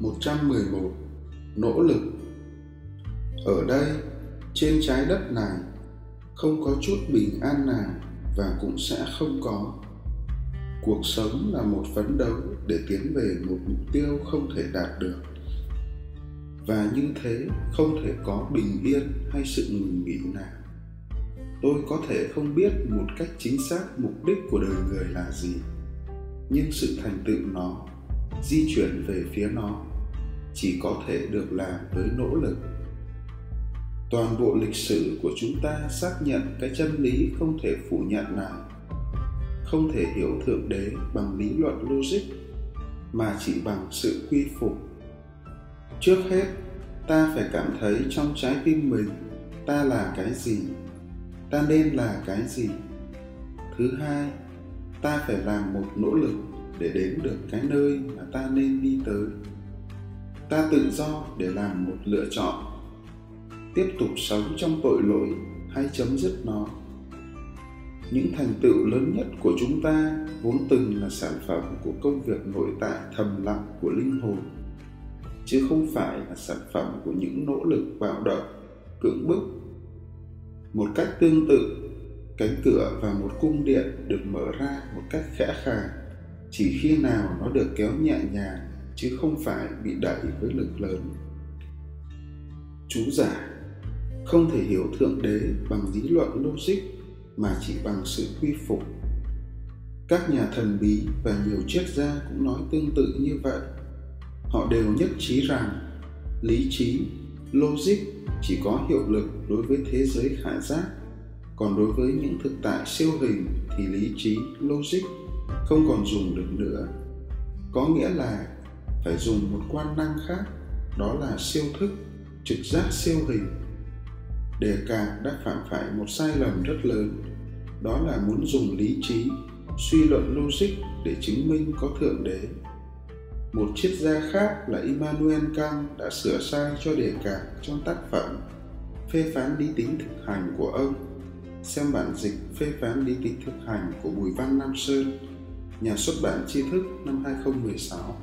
111 Nỗ lực Ở đây, trên trái đất này, không có chút bình an nào và cũng sẽ không có. Cuộc sống là một phấn đấu để tiến về một mục tiêu không thể đạt được. Và như thế không thể có bình yên hay sự ngừng nghỉ nào. Tôi có thể không biết một cách chính xác mục đích của đời người là gì, nhưng sự thành tựu nó di chuyển về phía nó, chỉ có thể được làm với nỗ lực. Toàn bộ lịch sử của chúng ta xác nhận cái chân lý không thể phủ nhận này không thể hiểu thượng đế bằng lý luận logic, mà chỉ bằng sự quy phục. Trước hết, ta phải cảm thấy trong trái tim mình ta là cái gì, ta nên là cái gì? Thứ hai, ta phải làm một nỗ lực để đến được cái nơi mà ta nên đi tới. Ta tự do để làm một lựa chọn, tiếp tục sống trong tội lỗi hay chấm dứt nó. Những thành tựu lớn nhất của chúng ta vốn từng là sản phẩm của công việc nội tại thầm lặng của linh hồn, chứ không phải là sản phẩm của những nỗ lực bạo động, cưỡng bức. Một cách tương tự, cánh cửa và một cung điện được mở ra một cách khẽ khàng chỉ khi nào nó được kéo nhẹ nhàng chứ không phải bị đẩy với lực lớn. Chú giả, không thể hiểu thượng đế bằng lý luận logic mà chỉ bằng sự quy phục. Các nhà thần bí và nhiều triết gia cũng nói tương tự như vậy. Họ đều nhất trí rằng lý trí, logic chỉ có hiệu lực đối với thế giới khả giác, còn đối với những thực tại siêu hình thì lý trí, logic không còn dùng được nữa. Có nghĩa là phải dùng một quan năng khác, đó là siêu thức, trực giác siêu hình. Đề cạc đã phạm phải một sai lầm rất lớn, đó là muốn dùng lý trí, suy luận logic để chứng minh có thượng đế. Một triết gia khác là Immanuel Kant đã sửa sai cho đề cạc trong tác phẩm phê phán lý tính thực hành của ông. Xem bản dịch phê phán lý tính thực hành của Bùi Văn Nam Sơn nhà xuất bản tri thức năm 2016